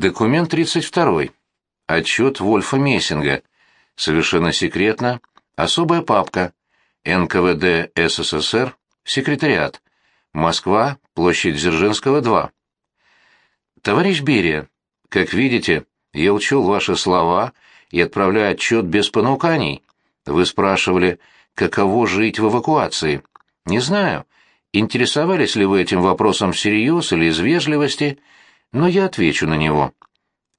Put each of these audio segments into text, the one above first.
Документ 32. Отчет Вольфа Мессинга. Совершенно секретно. Особая папка. НКВД СССР. Секретариат. Москва. Площадь Дзержинского, 2. Товарищ Берия, как видите, я учел ваши слова и отправляю отчет без понуканий. Вы спрашивали, каково жить в эвакуации. Не знаю, интересовались ли вы этим вопросом всерьез или из вежливости, но я отвечу на него.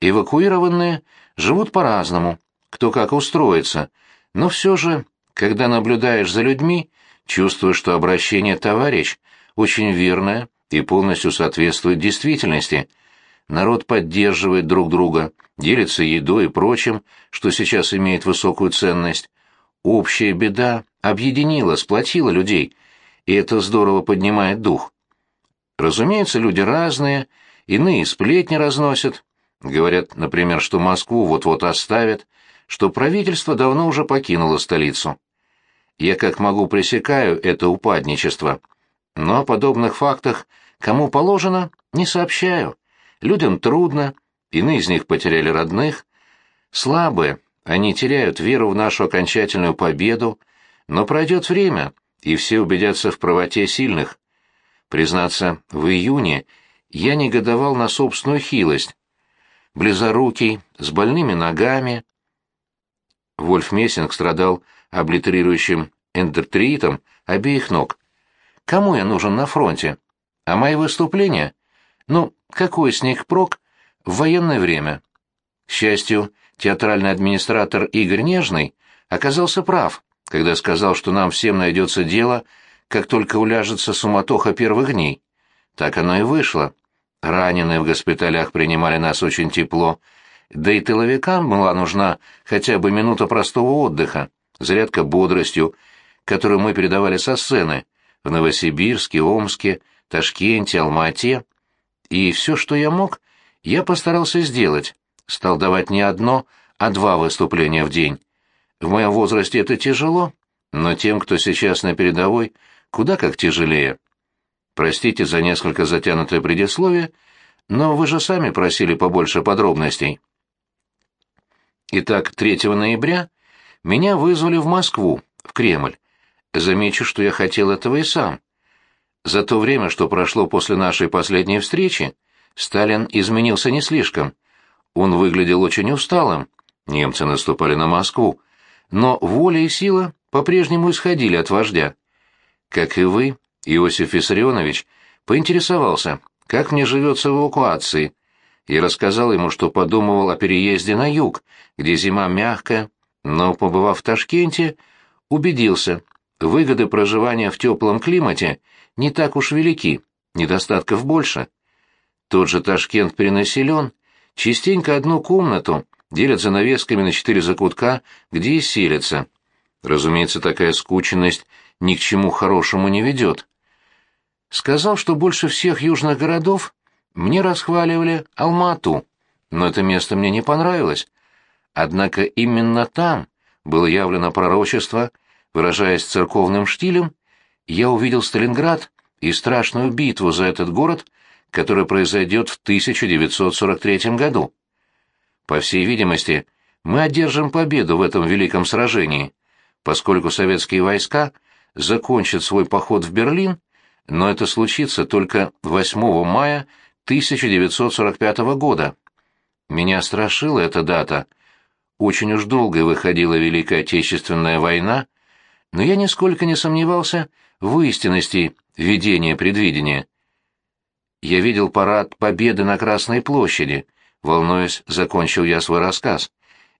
Эвакуированные живут по-разному, кто как устроится, но все же, когда наблюдаешь за людьми, чувствуешь, что обращение «товарищ» очень верное и полностью соответствует действительности. Народ поддерживает друг друга, делится едой и прочим, что сейчас имеет высокую ценность. Общая беда объединила, сплотила людей, и это здорово поднимает дух. Разумеется, люди разные, иные сплетни разносят. Говорят, например, что Москву вот-вот оставят, что правительство давно уже покинуло столицу. Я как могу пресекаю это упадничество, но о подобных фактах, кому положено, не сообщаю. Людям трудно, иные из них потеряли родных. Слабые, они теряют веру в нашу окончательную победу, но пройдет время, и все убедятся в правоте сильных. Признаться, в июне я негодовал на собственную хилость. Близорукий, с больными ногами. Вольф Мессинг страдал облитерирующим эндертритом обеих ног. Кому я нужен на фронте? А мои выступления? Ну, какой с них прок в военное время? К счастью, театральный администратор Игорь Нежный оказался прав, когда сказал, что нам всем найдется дело, как только уляжется суматоха первых дней. Так оно и вышло. Раненые в госпиталях принимали нас очень тепло, да и тыловикам была нужна хотя бы минута простого отдыха, зарядка бодростью, которую мы передавали со сцены в Новосибирске, Омске, Ташкенте, Алмате. И все, что я мог, я постарался сделать. Стал давать не одно, а два выступления в день. В моем возрасте это тяжело, но тем, кто сейчас на передовой, куда как тяжелее. Простите за несколько затянутое предисловие, но вы же сами просили побольше подробностей. Итак, 3 ноября меня вызвали в Москву, в Кремль. Замечу, что я хотел этого и сам. За то время, что прошло после нашей последней встречи, Сталин изменился не слишком. Он выглядел очень усталым. Немцы наступали на Москву. Но воля и сила по-прежнему исходили от вождя. Как и вы, Иосиф Виссарионович поинтересовался, как мне живется в эвакуации, и рассказал ему, что подумывал о переезде на юг, где зима мягкая, но, побывав в Ташкенте, убедился, выгоды проживания в теплом климате не так уж велики, недостатков больше. Тот же Ташкент перенаселен, частенько одну комнату делят занавесками на четыре закутка, где и селятся. Разумеется, такая скученность ни к чему хорошему не ведет. Сказал, что больше всех южных городов мне расхваливали Алмату, но это место мне не понравилось. Однако именно там было явлено пророчество, выражаясь церковным штилем, я увидел Сталинград и страшную битву за этот город, которая произойдет в 1943 году. По всей видимости, мы одержим победу в этом великом сражении, поскольку советские войска закончат свой поход в Берлин, но это случится только 8 мая 1945 года. Меня страшила эта дата. Очень уж долго выходила Великая Отечественная война, но я нисколько не сомневался в истинности видения предвидения. Я видел парад Победы на Красной площади, волнуясь, закончил я свой рассказ.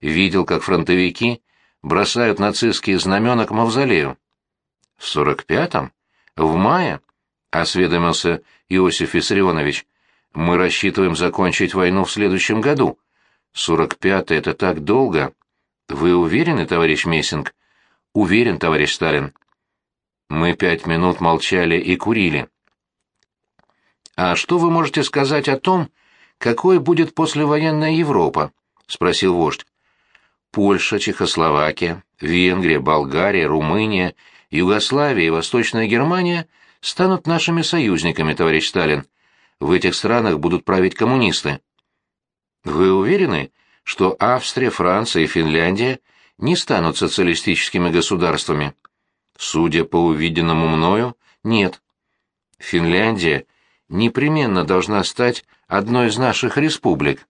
Видел, как фронтовики бросают нацистские знамена к мавзолею. В сорок пятом? В мае? — осведомился Иосиф Виссарионович. «Мы рассчитываем закончить войну в следующем году. Сорок пятый — это так долго. Вы уверены, товарищ Мессинг?» «Уверен, товарищ Сталин». Мы пять минут молчали и курили. «А что вы можете сказать о том, какой будет послевоенная Европа?» — спросил вождь. «Польша, Чехословакия, Венгрия, Болгария, Румыния, Югославия и Восточная Германия — станут нашими союзниками, товарищ Сталин. В этих странах будут править коммунисты. Вы уверены, что Австрия, Франция и Финляндия не станут социалистическими государствами? Судя по увиденному мною, нет. Финляндия непременно должна стать одной из наших республик.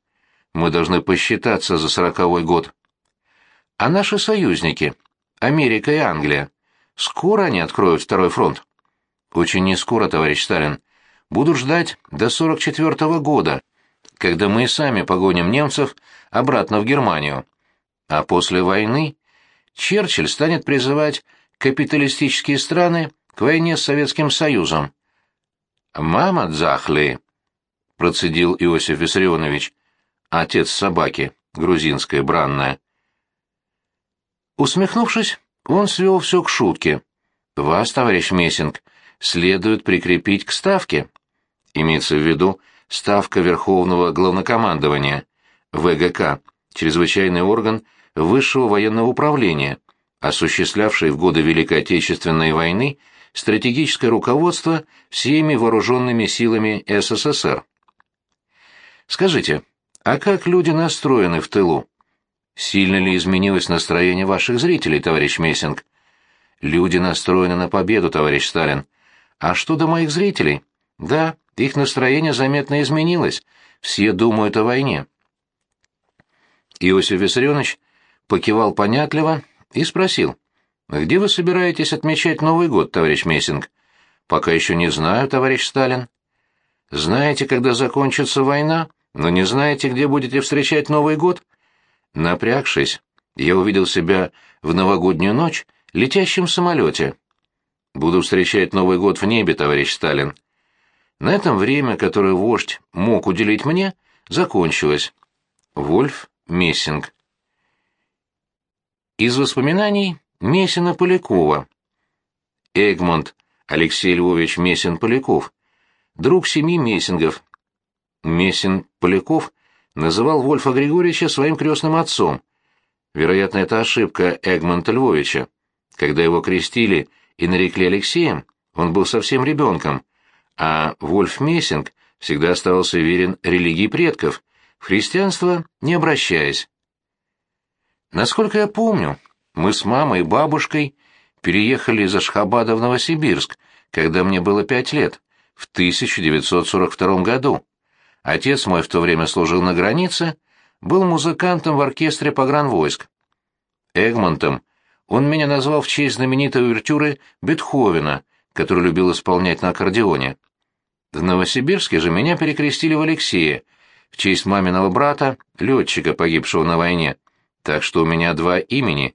Мы должны посчитаться за сороковой год. А наши союзники, Америка и Англия, скоро они откроют второй фронт? Очень не скоро, товарищ Сталин. Буду ждать до сорок четвертого года, когда мы сами погоним немцев обратно в Германию. А после войны Черчилль станет призывать капиталистические страны к войне с Советским Союзом. «Мама Дзахли», — процедил Иосиф Виссарионович, отец собаки, грузинская, бранная. Усмехнувшись, он свел все к шутке. «Вас, товарищ Мессинг, следует прикрепить к ставке». Имеется в виду Ставка Верховного Главнокомандования, ВГК, чрезвычайный орган Высшего военного управления, осуществлявший в годы Великой Отечественной войны стратегическое руководство всеми вооруженными силами СССР. Скажите, а как люди настроены в тылу? Сильно ли изменилось настроение ваших зрителей, товарищ Мессинг? Люди настроены на победу, товарищ Сталин. А что до моих зрителей? Да, их настроение заметно изменилось. Все думают о войне. Иосиф Виссарионович покивал понятливо и спросил, «Где вы собираетесь отмечать Новый год, товарищ Мессинг?» «Пока еще не знаю, товарищ Сталин». «Знаете, когда закончится война, но не знаете, где будете встречать Новый год?» Напрягшись, я увидел себя в новогоднюю ночь летящем самолете. «Буду встречать Новый год в небе, товарищ Сталин». На этом время, которое вождь мог уделить мне, закончилось. Вольф Мессинг. Из воспоминаний Мессина Полякова. Эгмонт Алексей Львович Мессин-Поляков, друг семьи Мессингов. Мессин-Поляков называл Вольфа Григорьевича своим крестным отцом. Вероятно, это ошибка Эгмонта Львовича. Когда его крестили и нарекли Алексеем, он был совсем ребенком, а Вольф Мессинг всегда оставался верен религии предков, в христианство не обращаясь. Насколько я помню, мы с мамой и бабушкой переехали из Ашхабада в Новосибирск, когда мне было пять лет, в 1942 году. Отец мой в то время служил на границе, был музыкантом в оркестре погранвойск. Эгмонтом он меня назвал в честь знаменитой увертюры Бетховена, которую любил исполнять на аккордеоне. В Новосибирске же меня перекрестили в Алексея, в честь маминого брата, летчика, погибшего на войне, так что у меня два имени.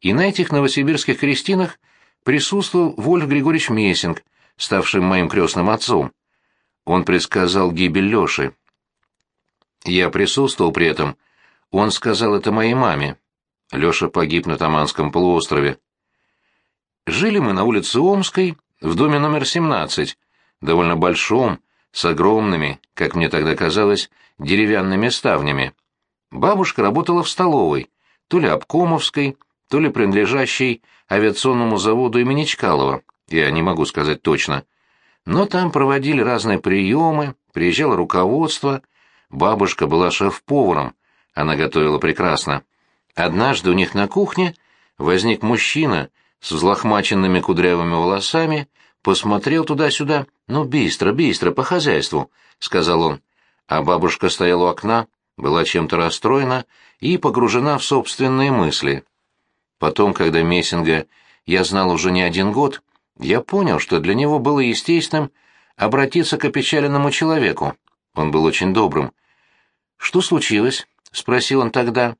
И на этих новосибирских крестинах присутствовал Вольф Григорьевич Мессинг, ставший моим крестным отцом. Он предсказал гибель Лёши. Я присутствовал при этом. Он сказал это моей маме. Лёша погиб на Таманском полуострове. Жили мы на улице Омской, в доме номер 17, довольно большом, с огромными, как мне тогда казалось, деревянными ставнями. Бабушка работала в столовой, то ли обкомовской, то ли принадлежащей авиационному заводу имени Чкалова, я не могу сказать точно. Но там проводили разные приемы, приезжало руководство. Бабушка была шеф-поваром, она готовила прекрасно. Однажды у них на кухне возник мужчина с взлохмаченными кудрявыми волосами, посмотрел туда-сюда. «Ну, быстро, быстро, по хозяйству», — сказал он. А бабушка стояла у окна, была чем-то расстроена и погружена в собственные мысли. Потом, когда Мессинга я знал уже не один год, я понял, что для него было естественным обратиться к опечаленному человеку. Он был очень добрым. «Что случилось?» — спросил он тогда.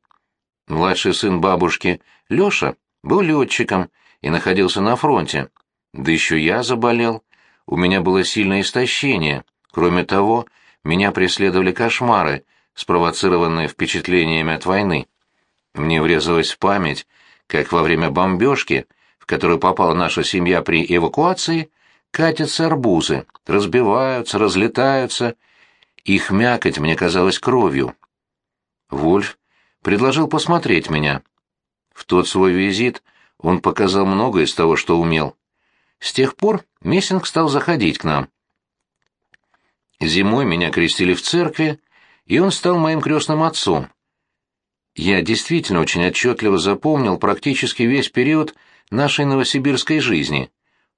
Младший сын бабушки, Лёша, был летчиком и находился на фронте. Да еще я заболел. У меня было сильное истощение. Кроме того, меня преследовали кошмары, спровоцированные впечатлениями от войны. Мне врезалась в память, как во время бомбежки, в которую попала наша семья при эвакуации, катятся арбузы, разбиваются, разлетаются. Их мякоть мне казалась кровью. Вольф предложил посмотреть меня. В тот свой визит он показал многое из того, что умел. С тех пор Мессинг стал заходить к нам. Зимой меня крестили в церкви, и он стал моим крестным отцом. Я действительно очень отчетливо запомнил практически весь период нашей новосибирской жизни.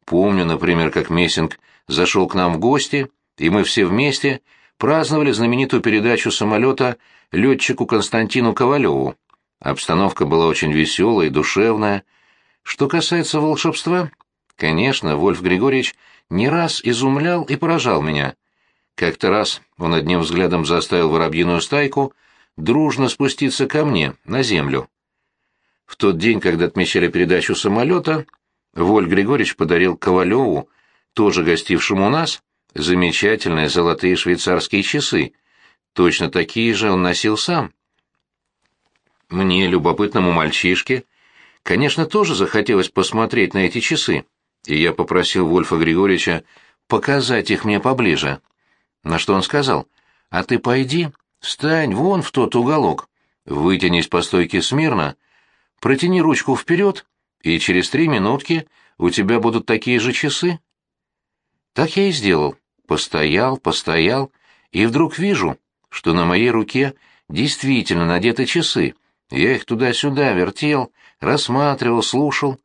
Помню, например, как Мессинг зашел к нам в гости, и мы все вместе праздновали знаменитую передачу самолета летчику Константину Ковалеву. Обстановка была очень веселая и душевная. Что касается волшебства, конечно, Вольф Григорьевич не раз изумлял и поражал меня. Как-то раз он одним взглядом заставил воробьиную стайку дружно спуститься ко мне, на землю. В тот день, когда отмечали передачу самолета, Воль Григорьевич подарил Ковалеву, тоже гостившему у нас, замечательные золотые швейцарские часы. Точно такие же он носил сам. Мне, любопытному мальчишке, конечно, тоже захотелось посмотреть на эти часы, и я попросил Вольфа Григорьевича показать их мне поближе. На что он сказал, «А ты пойди, встань вон в тот уголок, вытянись по стойке смирно, протяни ручку вперед, и через три минутки у тебя будут такие же часы». Так я и сделал. Постоял, постоял, и вдруг вижу, что на моей руке действительно надеты часы. Я их туда-сюда вертел, рассматривал, слушал,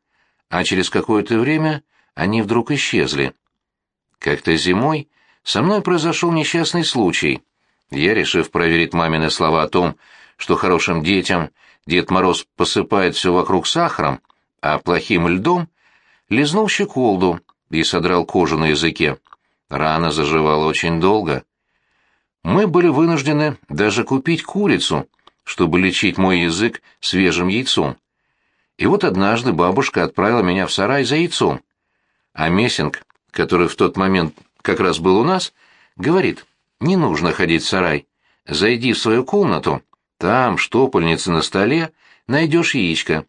а через какое-то время они вдруг исчезли. Как-то зимой со мной произошел несчастный случай. Я, решив проверить мамины слова о том, что хорошим детям Дед Мороз посыпает все вокруг сахаром, а плохим льдом, лизнул щеколду и содрал кожу на языке. Рана заживала очень долго. Мы были вынуждены даже купить курицу, чтобы лечить мой язык свежим яйцом. И вот однажды бабушка отправила меня в сарай за яйцом. А Мессинг, который в тот момент как раз был у нас, говорит, не нужно ходить в сарай. Зайди в свою комнату, там, штопольница на столе, найдешь яичко.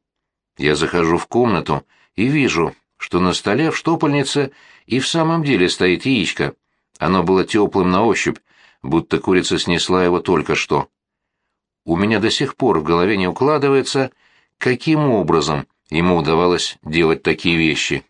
Я захожу в комнату и вижу, что на столе в штопольнице и в самом деле стоит яичко. Оно было теплым на ощупь, будто курица снесла его только что. У меня до сих пор в голове не укладывается, каким образом ему удавалось делать такие вещи.